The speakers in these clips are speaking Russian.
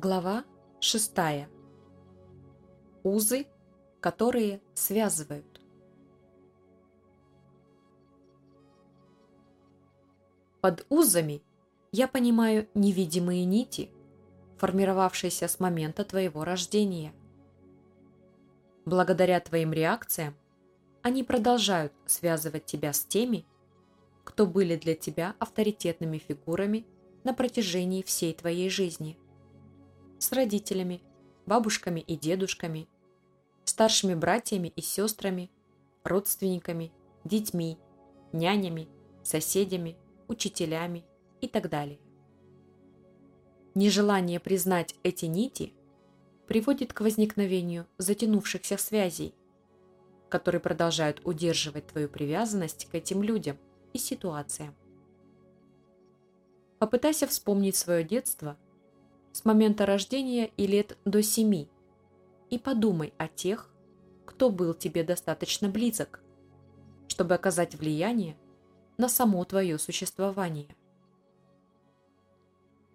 Глава 6. Узы, которые связывают. Под узами я понимаю невидимые нити, формировавшиеся с момента твоего рождения. Благодаря твоим реакциям они продолжают связывать тебя с теми, кто были для тебя авторитетными фигурами на протяжении всей твоей жизни – с родителями, бабушками и дедушками, старшими братьями и сестрами, родственниками, детьми, нянями, соседями, учителями и так далее. Нежелание признать эти нити приводит к возникновению затянувшихся связей, которые продолжают удерживать твою привязанность к этим людям и ситуациям. Попытайся вспомнить свое детство – с момента рождения и лет до семи, и подумай о тех, кто был тебе достаточно близок, чтобы оказать влияние на само твое существование.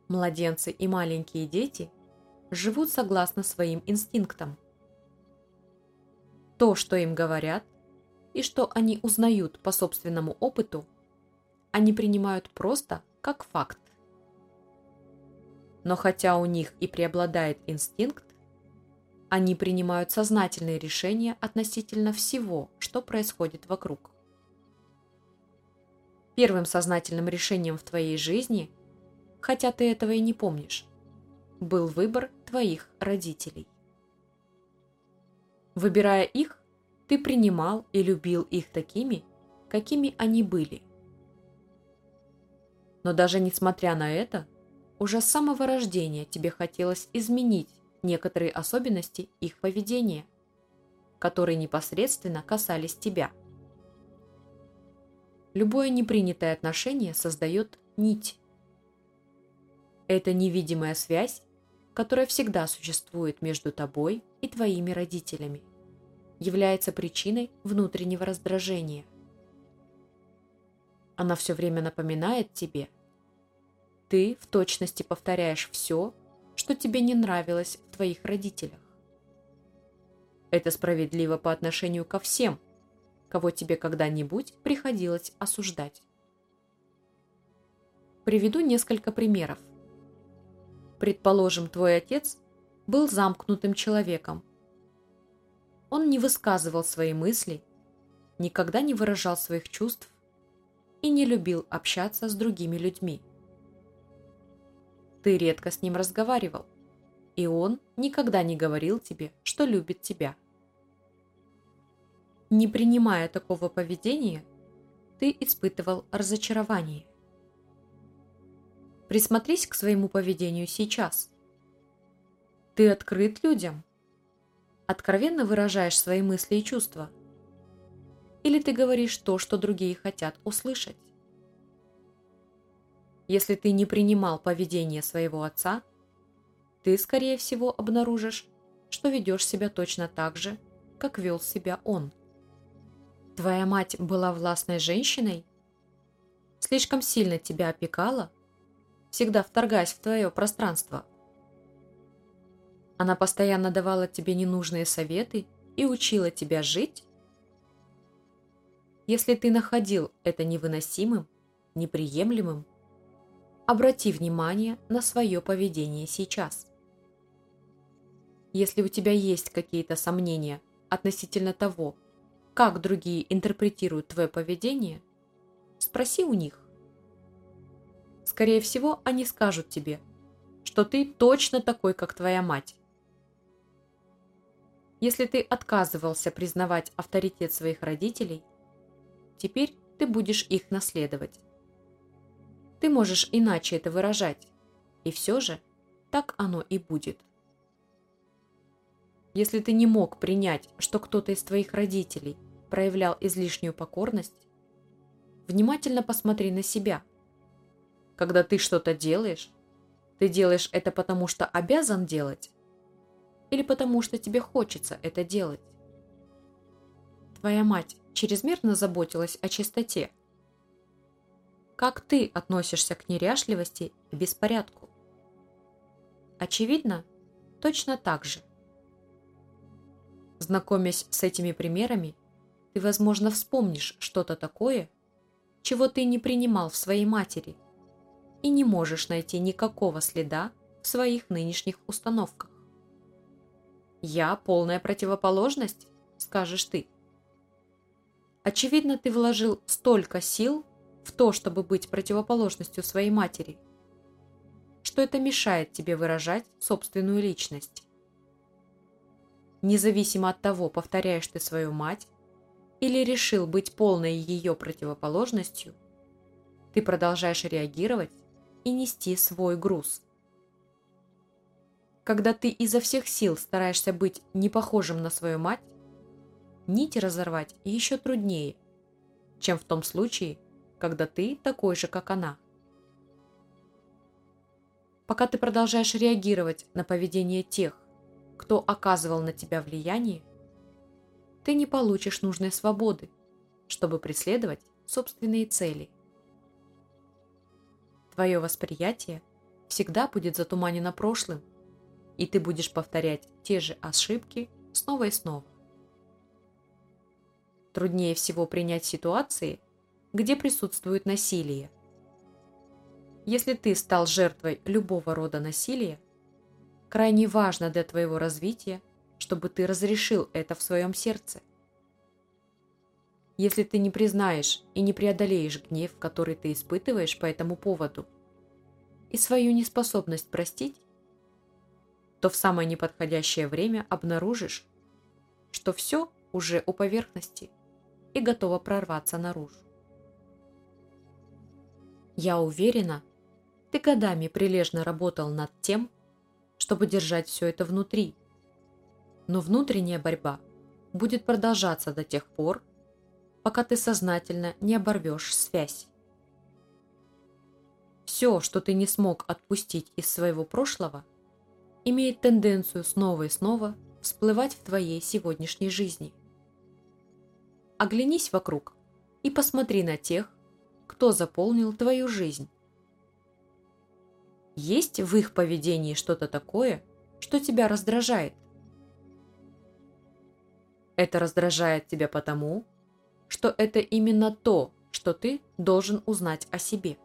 Младенцы и маленькие дети живут согласно своим инстинктам. То, что им говорят, и что они узнают по собственному опыту, они принимают просто как факт. Но хотя у них и преобладает инстинкт, они принимают сознательные решения относительно всего, что происходит вокруг. Первым сознательным решением в твоей жизни, хотя ты этого и не помнишь, был выбор твоих родителей. Выбирая их, ты принимал и любил их такими, какими они были. Но даже несмотря на это, уже с самого рождения тебе хотелось изменить некоторые особенности их поведения, которые непосредственно касались тебя. Любое непринятое отношение создает нить. Это невидимая связь, которая всегда существует между тобой и твоими родителями, является причиной внутреннего раздражения. Она все время напоминает тебе – ты в точности повторяешь все, что тебе не нравилось в твоих родителях. Это справедливо по отношению ко всем, кого тебе когда-нибудь приходилось осуждать. Приведу несколько примеров. Предположим, твой отец был замкнутым человеком. Он не высказывал свои мысли, никогда не выражал своих чувств и не любил общаться с другими людьми. Ты редко с ним разговаривал, и он никогда не говорил тебе, что любит тебя. Не принимая такого поведения, ты испытывал разочарование. Присмотрись к своему поведению сейчас. Ты открыт людям? Откровенно выражаешь свои мысли и чувства? Или ты говоришь то, что другие хотят услышать? Если ты не принимал поведение своего отца, ты, скорее всего, обнаружишь, что ведешь себя точно так же, как вел себя он. Твоя мать была властной женщиной? Слишком сильно тебя опекала? Всегда вторгаясь в твое пространство? Она постоянно давала тебе ненужные советы и учила тебя жить? Если ты находил это невыносимым, неприемлемым, обрати внимание на свое поведение сейчас. Если у тебя есть какие-то сомнения относительно того, как другие интерпретируют твое поведение, спроси у них. Скорее всего, они скажут тебе, что ты точно такой, как твоя мать. Если ты отказывался признавать авторитет своих родителей, теперь ты будешь их наследовать. Ты можешь иначе это выражать. И все же так оно и будет. Если ты не мог принять, что кто-то из твоих родителей проявлял излишнюю покорность, внимательно посмотри на себя. Когда ты что-то делаешь, ты делаешь это потому, что обязан делать, или потому, что тебе хочется это делать. Твоя мать чрезмерно заботилась о чистоте – как ты относишься к неряшливости и беспорядку? Очевидно, точно так же. Знакомясь с этими примерами, ты, возможно, вспомнишь что-то такое, чего ты не принимал в своей матери и не можешь найти никакого следа в своих нынешних установках. «Я полная противоположность?» – скажешь ты. Очевидно, ты вложил столько сил в то, чтобы быть противоположностью своей матери, что это мешает тебе выражать собственную личность. Независимо от того, повторяешь ты свою мать или решил быть полной ее противоположностью, ты продолжаешь реагировать и нести свой груз. Когда ты изо всех сил стараешься быть не похожим на свою мать, нити разорвать еще труднее, чем в том случае, когда ты такой же, как она. Пока ты продолжаешь реагировать на поведение тех, кто оказывал на тебя влияние, ты не получишь нужной свободы, чтобы преследовать собственные цели. Твое восприятие всегда будет затуманено прошлым, и ты будешь повторять те же ошибки снова и снова. Труднее всего принять ситуации, где присутствует насилие. Если ты стал жертвой любого рода насилия, крайне важно для твоего развития, чтобы ты разрешил это в своем сердце. Если ты не признаешь и не преодолеешь гнев, который ты испытываешь по этому поводу, и свою неспособность простить, то в самое неподходящее время обнаружишь, что все уже у поверхности – и готова прорваться наружу. Я уверена, ты годами прилежно работал над тем, чтобы держать все это внутри. Но внутренняя борьба будет продолжаться до тех пор, пока ты сознательно не оборвешь связь. Все, что ты не смог отпустить из своего прошлого, имеет тенденцию снова и снова всплывать в твоей сегодняшней жизни – Оглянись вокруг и посмотри на тех, кто заполнил твою жизнь. Есть в их поведении что-то такое, что тебя раздражает? Это раздражает тебя потому, что это именно то, что ты должен узнать о себе.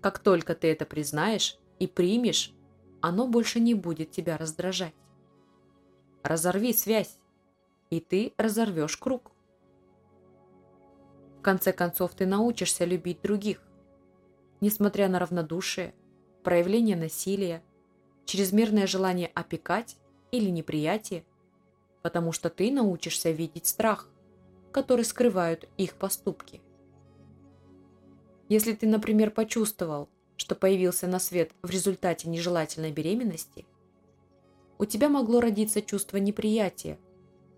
Как только ты это признаешь и примешь, оно больше не будет тебя раздражать. Разорви связь и ты разорвешь круг. Конце концов, ты научишься любить других, несмотря на равнодушие, проявление насилия, чрезмерное желание опекать или неприятие, потому что ты научишься видеть страх, который скрывают их поступки. Если ты, например, почувствовал, что появился на свет в результате нежелательной беременности, у тебя могло родиться чувство неприятия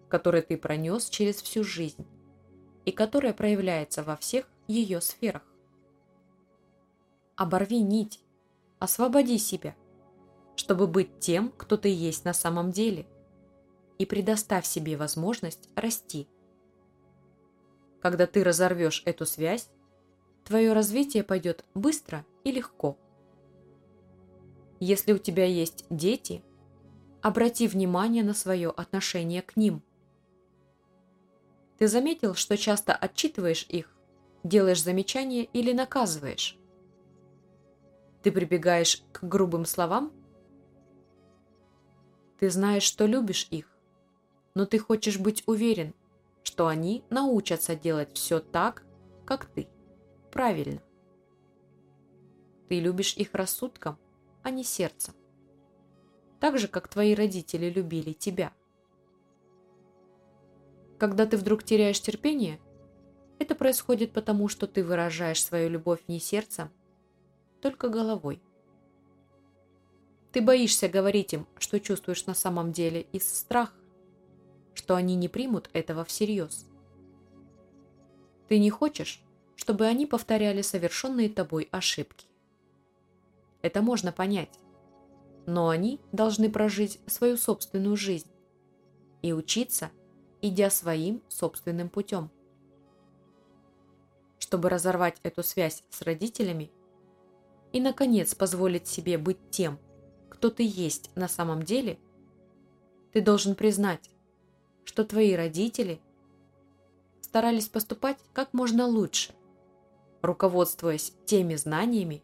которое ты пронес через всю жизнь и которое проявляется во всех ее сферах. Оборви нить, освободи себя, чтобы быть тем, кто ты есть на самом деле, и предоставь себе возможность расти. Когда ты разорвешь эту связь, твое развитие пойдет быстро и легко. Если у тебя есть дети, обрати внимание на свое отношение к ним. Ты заметил, что часто отчитываешь их, делаешь замечания или наказываешь? Ты прибегаешь к грубым словам? Ты знаешь, что любишь их, но ты хочешь быть уверен, что они научатся делать все так, как ты. Правильно. Ты любишь их рассудком, а не сердцем. Так же, как твои родители любили тебя. Когда ты вдруг теряешь терпение, это происходит потому, что ты выражаешь свою любовь не сердцем, только головой. Ты боишься говорить им, что чувствуешь на самом деле из страха, что они не примут этого всерьез. Ты не хочешь, чтобы они повторяли совершенные тобой ошибки. Это можно понять, но они должны прожить свою собственную жизнь и учиться – идя своим собственным путем. Чтобы разорвать эту связь с родителями и, наконец, позволить себе быть тем, кто ты есть на самом деле, ты должен признать, что твои родители старались поступать как можно лучше, руководствуясь теми знаниями,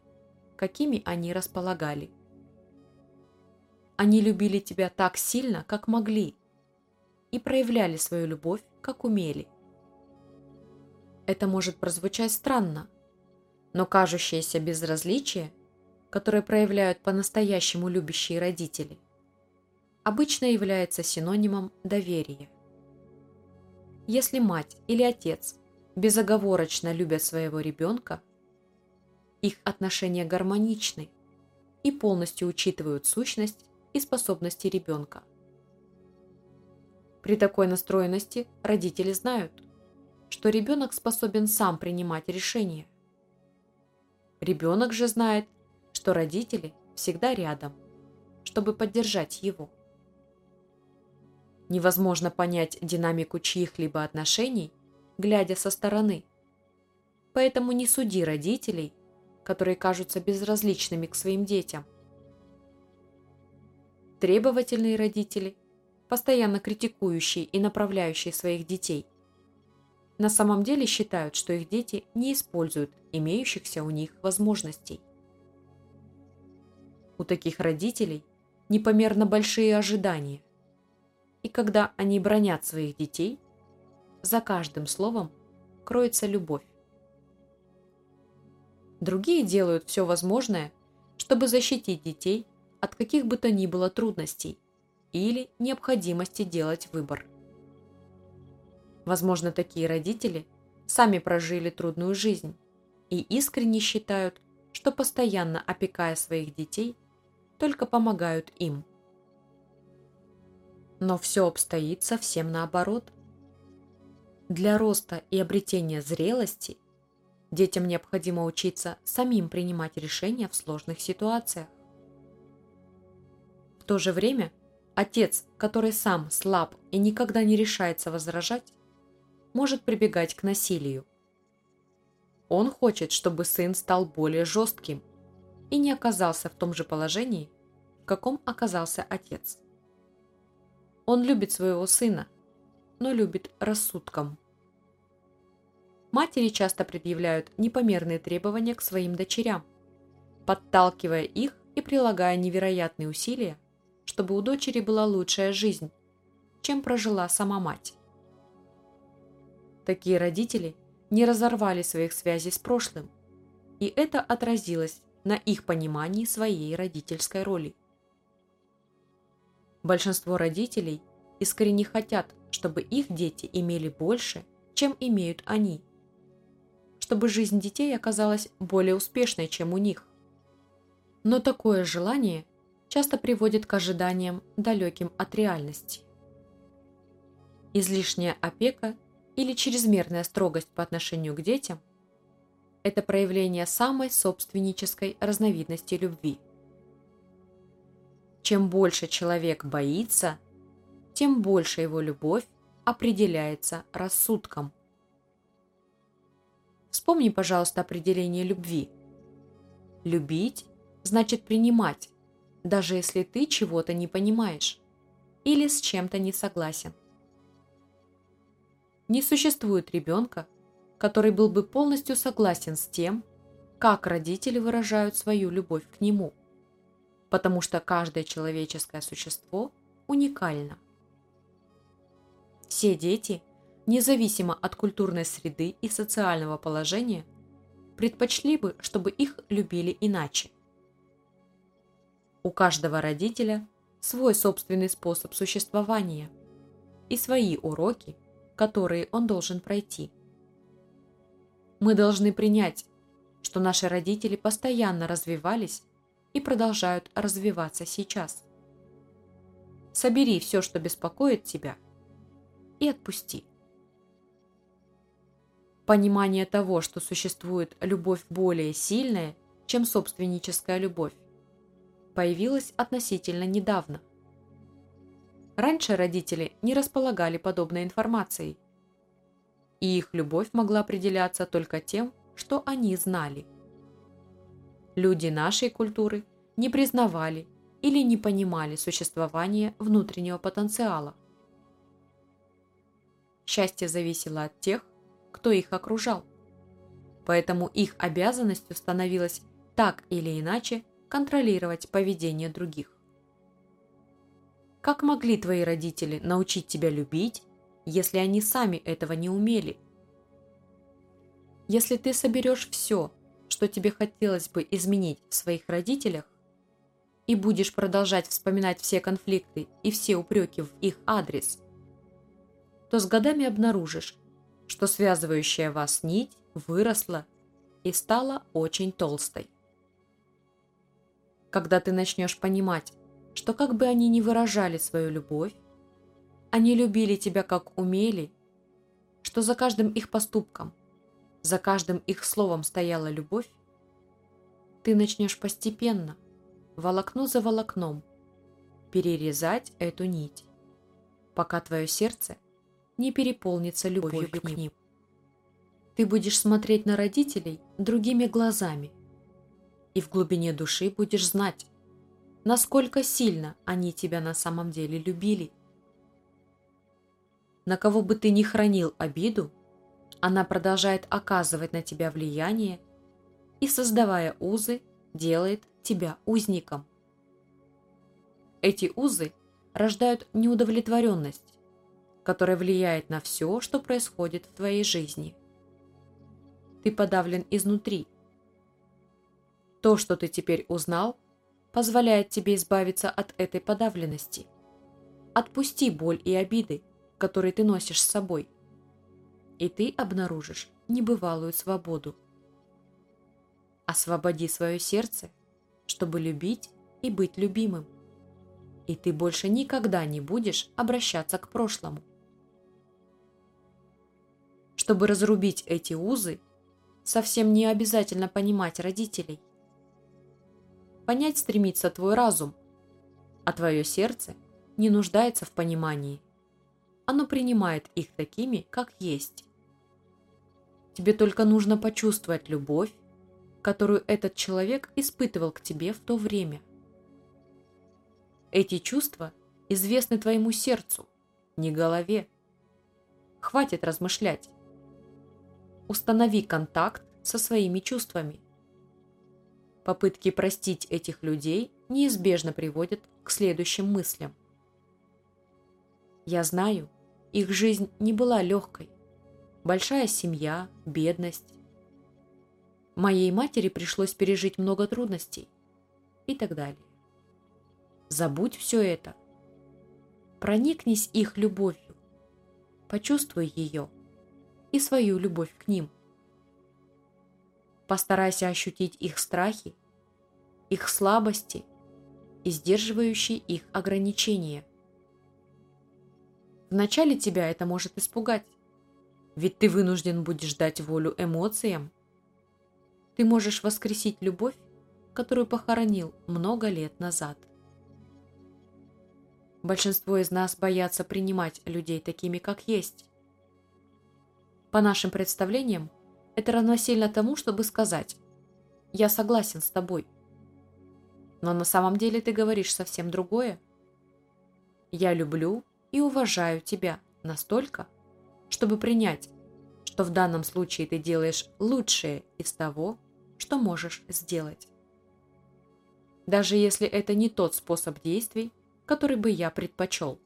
какими они располагали. Они любили тебя так сильно, как могли, и проявляли свою любовь, как умели. Это может прозвучать странно, но кажущееся безразличие, которое проявляют по-настоящему любящие родители, обычно является синонимом доверия. Если мать или отец безоговорочно любят своего ребенка, их отношения гармоничны и полностью учитывают сущность и способности ребенка. При такой настроенности родители знают, что ребенок способен сам принимать решения. Ребенок же знает, что родители всегда рядом, чтобы поддержать его. Невозможно понять динамику чьих-либо отношений, глядя со стороны. Поэтому не суди родителей, которые кажутся безразличными к своим детям. Требовательные родители, постоянно критикующие и направляющие своих детей, на самом деле считают, что их дети не используют имеющихся у них возможностей. У таких родителей непомерно большие ожидания. И когда они бронят своих детей, за каждым словом кроется любовь. Другие делают все возможное, чтобы защитить детей от каких бы то ни было трудностей или необходимости делать выбор. Возможно, такие родители сами прожили трудную жизнь и искренне считают, что постоянно опекая своих детей, только помогают им. Но все обстоит совсем наоборот. Для роста и обретения зрелости детям необходимо учиться самим принимать решения в сложных ситуациях. В то же время отец, который сам слаб и никогда не решается возражать, может прибегать к насилию. Он хочет, чтобы сын стал более жестким и не оказался в том же положении, в каком оказался отец. Он любит своего сына, но любит рассудком. Матери часто предъявляют непомерные требования к своим дочерям, подталкивая их и прилагая невероятные усилия, чтобы у дочери была лучшая жизнь, чем прожила сама мать. Такие родители не разорвали своих связей с прошлым, и это отразилось на их понимании своей родительской роли. Большинство родителей искренне хотят, чтобы их дети имели больше, чем имеют они, чтобы жизнь детей оказалась более успешной, чем у них. Но такое желание часто приводит к ожиданиям, далеким от реальности. Излишняя опека или чрезмерная строгость по отношению к детям – это проявление самой собственнической разновидности любви. Чем больше человек боится, тем больше его любовь определяется рассудком. Вспомни, пожалуйста, определение любви. Любить значит принимать, даже если ты чего-то не понимаешь или с чем-то не согласен. Не существует ребенка, который был бы полностью согласен с тем, как родители выражают свою любовь к нему, потому что каждое человеческое существо уникально. Все дети, независимо от культурной среды и социального положения, предпочли бы, чтобы их любили иначе. У каждого родителя свой собственный способ существования и свои уроки, которые он должен пройти. Мы должны принять, что наши родители постоянно развивались и продолжают развиваться сейчас. Собери все, что беспокоит тебя, и отпусти. Понимание того, что существует любовь более сильная, чем собственническая любовь, появилось относительно недавно – Раньше родители не располагали подобной информацией, и их любовь могла определяться только тем, что они знали. Люди нашей культуры не признавали или не понимали существование внутреннего потенциала. Счастье зависело от тех, кто их окружал. Поэтому их обязанностью становилось так или иначе контролировать поведение других. Как могли твои родители научить тебя любить, если они сами этого не умели? Если ты соберешь все, что тебе хотелось бы изменить в своих родителях, и будешь продолжать вспоминать все конфликты и все упреки в их адрес, то с годами обнаружишь, что связывающая вас нить выросла и стала очень толстой. Когда ты начнешь понимать, что как бы они ни выражали свою любовь, они любили тебя как умели, что за каждым их поступком, за каждым их словом стояла любовь, ты начнешь постепенно, волокно за волокном, перерезать эту нить, пока твое сердце не переполнится любовью, к ним. Ты будешь смотреть на родителей другими глазами – и в глубине души будешь знать, насколько сильно они тебя на самом деле любили. На кого бы ты ни хранил обиду, она продолжает оказывать на тебя влияние и, создавая узы, делает тебя узником. Эти узы рождают неудовлетворенность, которая влияет на все, что происходит в твоей жизни. Ты подавлен изнутри, то, что ты теперь узнал, позволяет тебе избавиться от этой подавленности. Отпусти боль и обиды, которые ты носишь с собой, и ты обнаружишь небывалую свободу. Освободи свое сердце, чтобы любить и быть любимым, и ты больше никогда не будешь обращаться к прошлому. Чтобы разрубить эти узы, совсем не обязательно понимать родителей – Понять стремится твой разум, а твое сердце не нуждается в понимании. Оно принимает их такими, как есть. Тебе только нужно почувствовать любовь, которую этот человек испытывал к тебе в то время. Эти чувства известны твоему сердцу, не голове. Хватит размышлять. Установи контакт со своими чувствами – Попытки простить этих людей неизбежно приводят к следующим мыслям. Я знаю, их жизнь не была легкой. Большая семья, бедность. Моей матери пришлось пережить много трудностей и так далее. Забудь все это. Проникнись их любовью. Почувствуй ее и свою любовь к ним – Постарайся ощутить их страхи, их слабости и сдерживающие их ограничения. Вначале тебя это может испугать, ведь ты вынужден будешь дать волю эмоциям. Ты можешь воскресить любовь, которую похоронил много лет назад. Большинство из нас боятся принимать людей такими, как есть. По нашим представлениям, это равносильно тому, чтобы сказать «Я согласен с тобой». Но на самом деле ты говоришь совсем другое. «Я люблю и уважаю тебя настолько, чтобы принять, что в данном случае ты делаешь лучшее из того, что можешь сделать. Даже если это не тот способ действий, который бы я предпочел.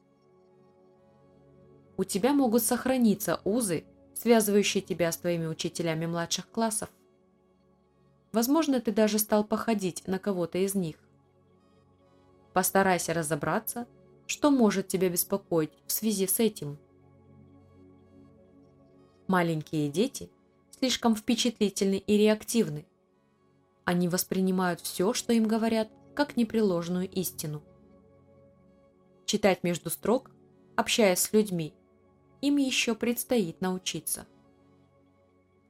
У тебя могут сохраниться узы связывающий тебя с твоими учителями младших классов. Возможно, ты даже стал походить на кого-то из них. Постарайся разобраться, что может тебя беспокоить в связи с этим. Маленькие дети слишком впечатлительны и реактивны. Они воспринимают все, что им говорят, как непреложную истину. Читать между строк, общаясь с людьми, им еще предстоит научиться.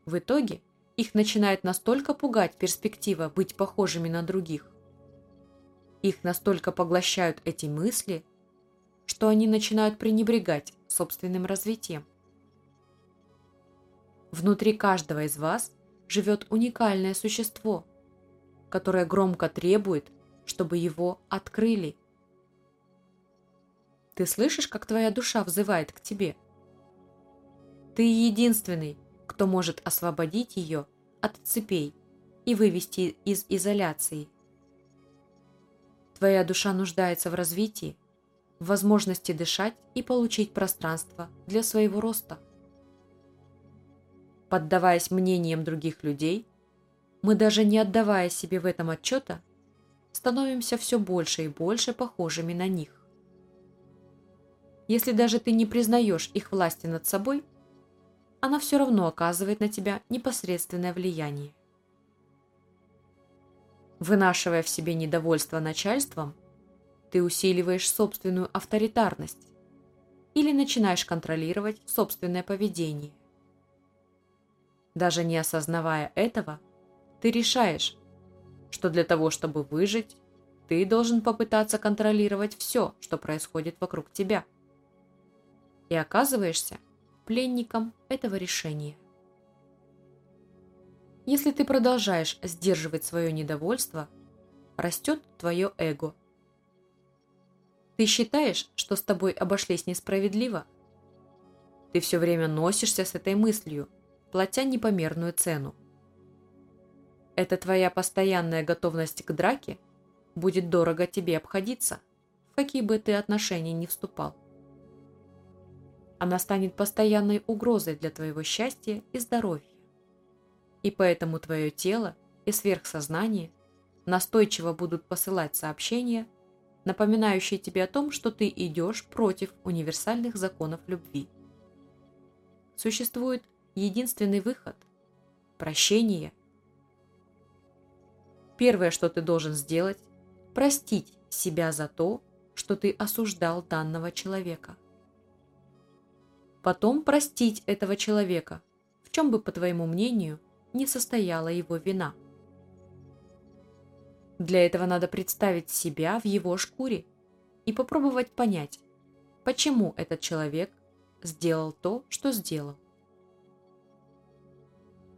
В итоге их начинает настолько пугать перспектива быть похожими на других. Их настолько поглощают эти мысли, что они начинают пренебрегать собственным развитием. Внутри каждого из вас живет уникальное существо, которое громко требует, чтобы его открыли. Ты слышишь, как твоя душа взывает к тебе? Ты единственный, кто может освободить ее от цепей и вывести из изоляции. Твоя душа нуждается в развитии, в возможности дышать и получить пространство для своего роста. Поддаваясь мнениям других людей, мы даже не отдавая себе в этом отчета, становимся все больше и больше похожими на них. Если даже ты не признаешь их власти над собой, она все равно оказывает на тебя непосредственное влияние. Вынашивая в себе недовольство начальством, ты усиливаешь собственную авторитарность или начинаешь контролировать собственное поведение. Даже не осознавая этого, ты решаешь, что для того, чтобы выжить, ты должен попытаться контролировать все, что происходит вокруг тебя. И оказываешься пленником этого решения. Если ты продолжаешь сдерживать свое недовольство, растет твое эго. Ты считаешь, что с тобой обошлись несправедливо? Ты все время носишься с этой мыслью, платя непомерную цену. Эта твоя постоянная готовность к драке будет дорого тебе обходиться, в какие бы ты отношения ни вступал. Она станет постоянной угрозой для твоего счастья и здоровья и поэтому твое тело и сверхсознание настойчиво будут посылать сообщения, напоминающие тебе о том, что ты идешь против универсальных законов любви. Существует единственный выход – прощение. Первое, что ты должен сделать – простить себя за то, что ты осуждал данного человека. Потом простить этого человека, в чем бы, по твоему мнению, не состояла его вина. Для этого надо представить себя в его шкуре и попробовать понять, почему этот человек сделал то, что сделал.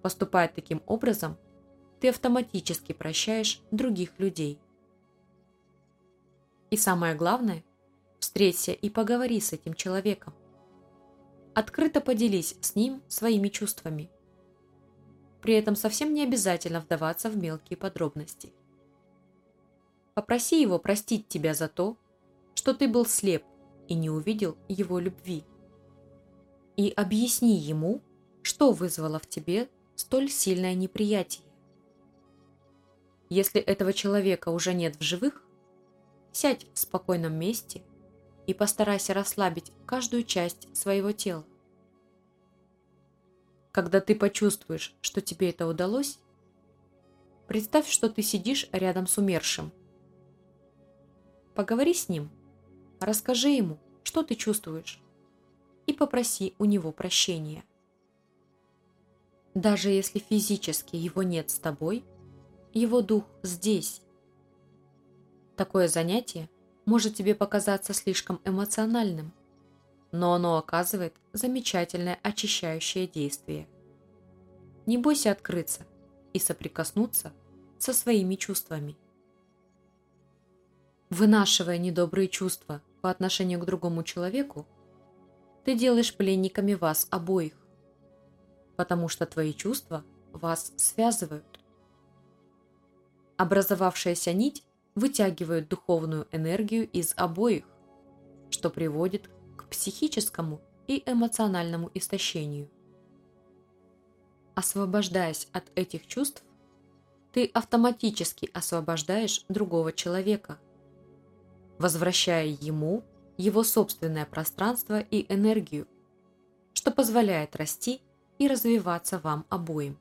Поступая таким образом, ты автоматически прощаешь других людей. И самое главное, встреться и поговори с этим человеком. Открыто поделись с ним своими чувствами – при этом совсем не обязательно вдаваться в мелкие подробности. Попроси его простить тебя за то, что ты был слеп и не увидел его любви. И объясни ему, что вызвало в тебе столь сильное неприятие. Если этого человека уже нет в живых, сядь в спокойном месте и постарайся расслабить каждую часть своего тела. Когда ты почувствуешь, что тебе это удалось, представь, что ты сидишь рядом с умершим. Поговори с ним, расскажи ему, что ты чувствуешь, и попроси у него прощения. Даже если физически его нет с тобой, его дух здесь. Такое занятие может тебе показаться слишком эмоциональным, но оно оказывает замечательное очищающее действие. Не бойся открыться и соприкоснуться со своими чувствами. Вынашивая недобрые чувства по отношению к другому человеку, ты делаешь пленниками вас обоих, потому что твои чувства вас связывают. Образовавшаяся нить вытягивает духовную энергию из обоих, что приводит психическому и эмоциональному истощению. Освобождаясь от этих чувств, ты автоматически освобождаешь другого человека, возвращая ему его собственное пространство и энергию, что позволяет расти и развиваться вам обоим.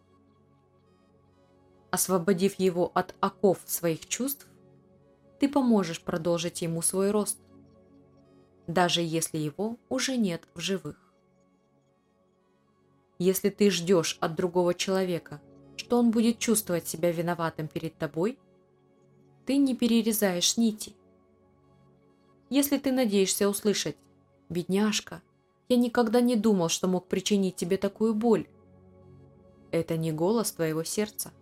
Освободив его от оков своих чувств, ты поможешь продолжить ему свой рост, даже если его уже нет в живых. Если ты ждешь от другого человека, что он будет чувствовать себя виноватым перед тобой, ты не перерезаешь нити. Если ты надеешься услышать «Бедняжка, я никогда не думал, что мог причинить тебе такую боль», это не голос твоего сердца.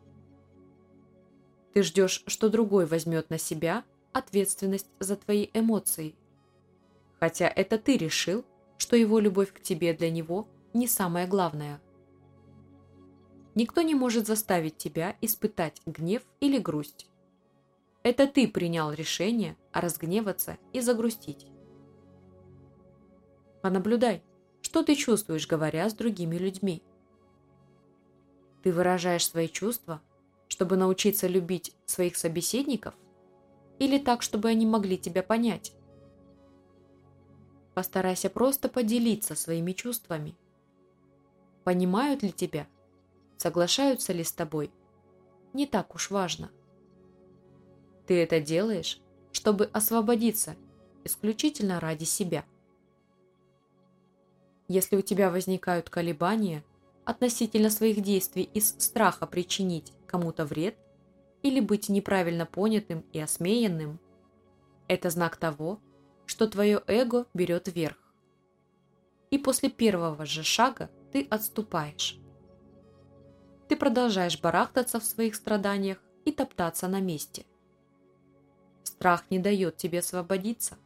Ты ждешь, что другой возьмет на себя ответственность за твои эмоции. Хотя это ты решил, что его любовь к тебе для него не самое главное. Никто не может заставить тебя испытать гнев или грусть. Это ты принял решение разгневаться и загрустить. Понаблюдай, что ты чувствуешь, говоря с другими людьми. Ты выражаешь свои чувства, чтобы научиться любить своих собеседников, или так, чтобы они могли тебя понять? Постарайся просто поделиться своими чувствами. Понимают ли тебя? Соглашаются ли с тобой? Не так уж важно. Ты это делаешь, чтобы освободиться исключительно ради себя. Если у тебя возникают колебания относительно своих действий из страха причинить кому-то вред или быть неправильно понятым и осмеянным, это знак того, что твое эго берет верх. И после первого же шага ты отступаешь. Ты продолжаешь барахтаться в своих страданиях и топтаться на месте. Страх не дает тебе освободиться.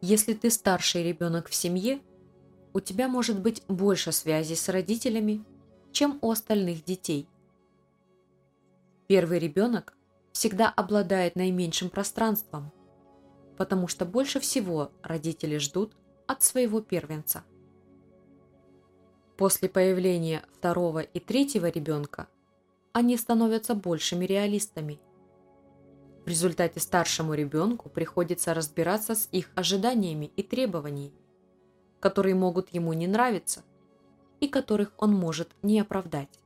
Если ты старший ребенок в семье – у тебя может быть больше связи с родителями, чем у остальных детей. Первый ребенок всегда обладает наименьшим пространством, потому что больше всего родители ждут от своего первенца. После появления второго и третьего ребенка они становятся большими реалистами. В результате старшему ребенку приходится разбираться с их ожиданиями и требованиями которые могут ему не нравиться и которых он может не оправдать.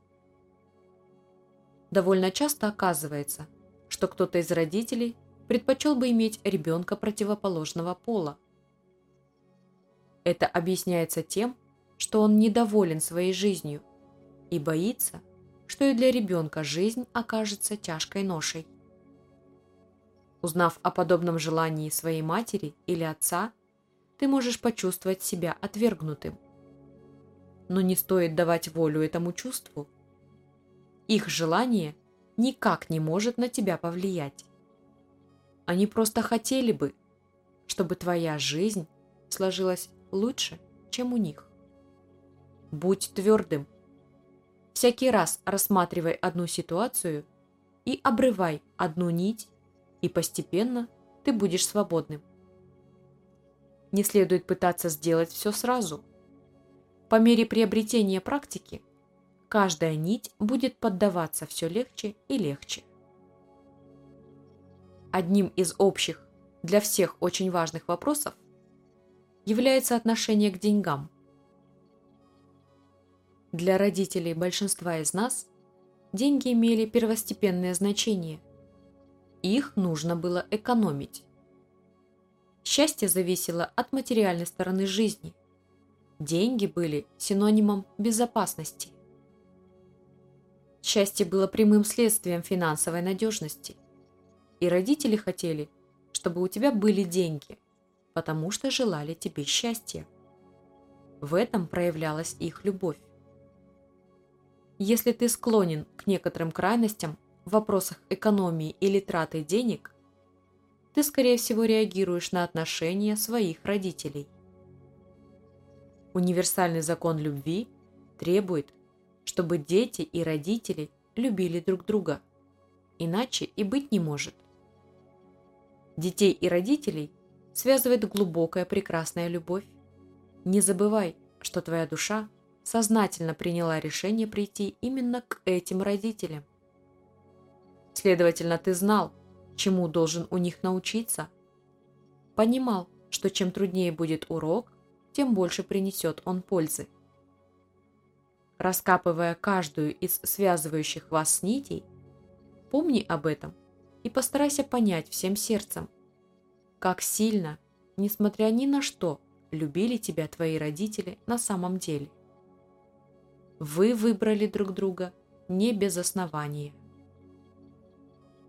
Довольно часто оказывается, что кто-то из родителей предпочел бы иметь ребенка противоположного пола. Это объясняется тем, что он недоволен своей жизнью и боится, что и для ребенка жизнь окажется тяжкой ношей. Узнав о подобном желании своей матери или отца, ты можешь почувствовать себя отвергнутым. Но не стоит давать волю этому чувству. Их желание никак не может на тебя повлиять. Они просто хотели бы, чтобы твоя жизнь сложилась лучше, чем у них. Будь твердым. Всякий раз рассматривай одну ситуацию и обрывай одну нить, и постепенно ты будешь свободным. Не следует пытаться сделать все сразу. По мере приобретения практики, каждая нить будет поддаваться все легче и легче. Одним из общих для всех очень важных вопросов является отношение к деньгам. Для родителей большинства из нас деньги имели первостепенное значение. Их нужно было экономить. Счастье зависело от материальной стороны жизни. Деньги были синонимом безопасности. Счастье было прямым следствием финансовой надежности. И родители хотели, чтобы у тебя были деньги, потому что желали тебе счастья. В этом проявлялась их любовь. Если ты склонен к некоторым крайностям в вопросах экономии или траты денег – ты, скорее всего, реагируешь на отношения своих родителей. Универсальный закон любви требует, чтобы дети и родители любили друг друга. Иначе и быть не может. Детей и родителей связывает глубокая прекрасная любовь. Не забывай, что твоя душа сознательно приняла решение прийти именно к этим родителям. Следовательно, ты знал, чему должен у них научиться. Понимал, что чем труднее будет урок, тем больше принесет он пользы. Раскапывая каждую из связывающих вас нитей, помни об этом и постарайся понять всем сердцем, как сильно, несмотря ни на что, любили тебя твои родители на самом деле. Вы выбрали друг друга не без основания.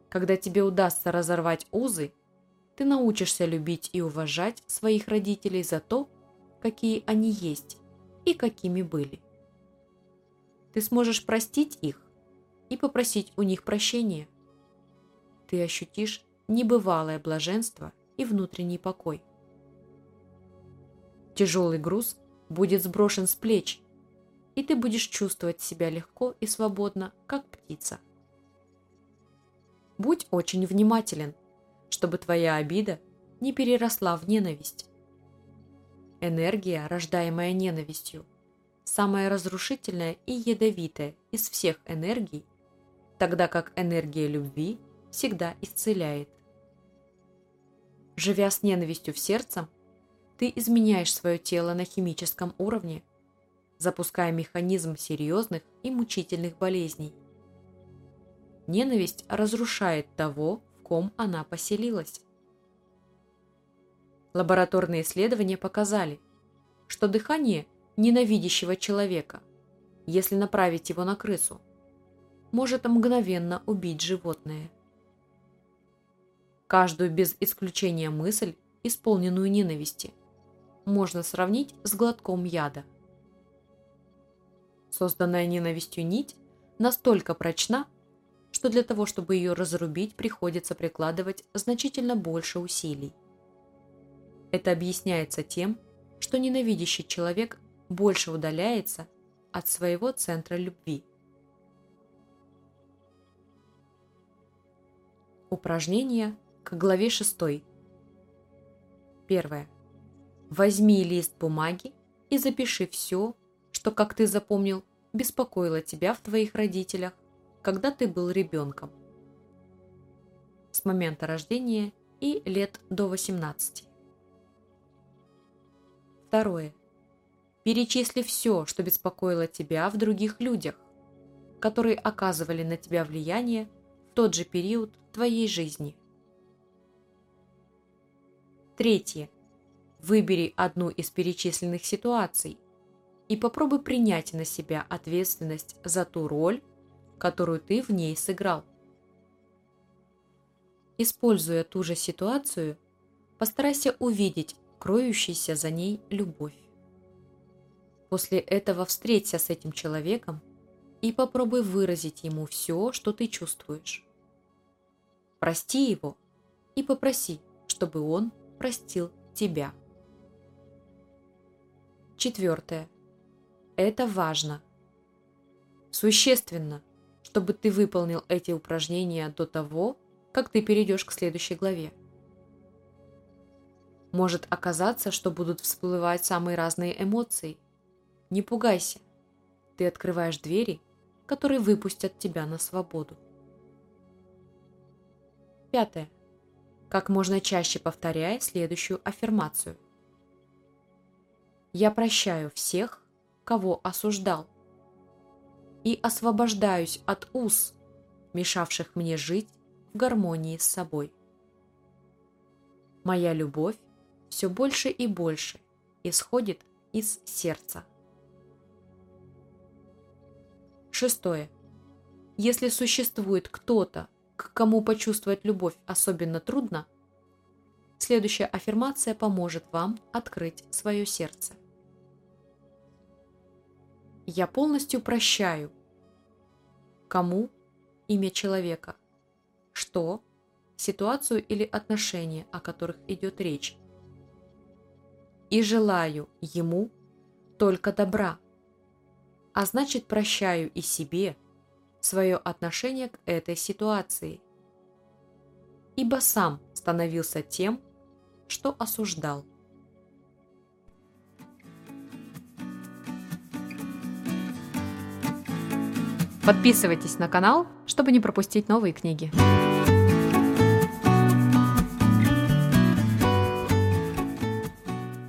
Когда тебе удастся разорвать узы, ты научишься любить и уважать своих родителей за то, какие они есть и какими были. Ты сможешь простить их и попросить у них прощения – ты ощутишь небывалое блаженство и внутренний покой. Тяжелый груз будет сброшен с плеч, и ты будешь чувствовать себя легко и свободно, как птица. Будь очень внимателен, чтобы твоя обида не переросла в ненависть. Энергия, рождаемая ненавистью, самая разрушительная и ядовитая из всех энергий, тогда как энергия любви всегда исцеляет. Живя с ненавистью в сердце, ты изменяешь свое тело на химическом уровне, запуская механизм серьезных и мучительных болезней. Ненависть разрушает того, в ком она поселилась. Лабораторные исследования показали, что дыхание ненавидящего человека, если направить его на крысу, может мгновенно убить животное. Каждую без исключения мысль, исполненную ненависти, можно сравнить с глотком яда. Созданная ненавистью нить настолько прочна, что для того, чтобы ее разрубить, приходится прикладывать значительно больше усилий. Это объясняется тем, что ненавидящий человек больше удаляется от своего центра любви. Упражнение к главе 6. Первое. Возьми лист бумаги и запиши все, что, как ты запомнил, беспокоило тебя в твоих родителях, когда ты был ребенком. С момента рождения и лет до 18. Второе. Перечисли все, что беспокоило тебя в других людях, которые оказывали на тебя влияние в тот же период твоей жизни. Третье. Выбери одну из перечисленных ситуаций и попробуй принять на себя ответственность за ту роль, которую ты в ней сыграл. Используя ту же ситуацию, постарайся увидеть кроющейся за ней любовь. После этого встреться с этим человеком и попробуй выразить ему все, что ты чувствуешь. Прости его и попроси, чтобы он простил тебя. Четвертое. Это важно. Существенно, чтобы ты выполнил эти упражнения до того, как ты перейдешь к следующей главе. Может оказаться, что будут всплывать самые разные эмоции. Не пугайся. Ты открываешь двери, которые выпустят тебя на свободу. Пятое. Как можно чаще повторяй следующую аффирмацию. Я прощаю всех, кого осуждал, и освобождаюсь от уз, мешавших мне жить в гармонии с собой. Моя любовь все больше и больше исходит из сердца. Шестое. Если существует кто-то, к кому почувствовать любовь особенно трудно, следующая аффирмация поможет вам открыть свое сердце. Я полностью прощаю. Кому имя человека, что, ситуацию или отношения, о которых идет речь, и желаю ему только добра, а значит прощаю и себе свое отношение к этой ситуации, ибо сам становился тем, что осуждал. Подписывайтесь на канал, чтобы не пропустить новые книги.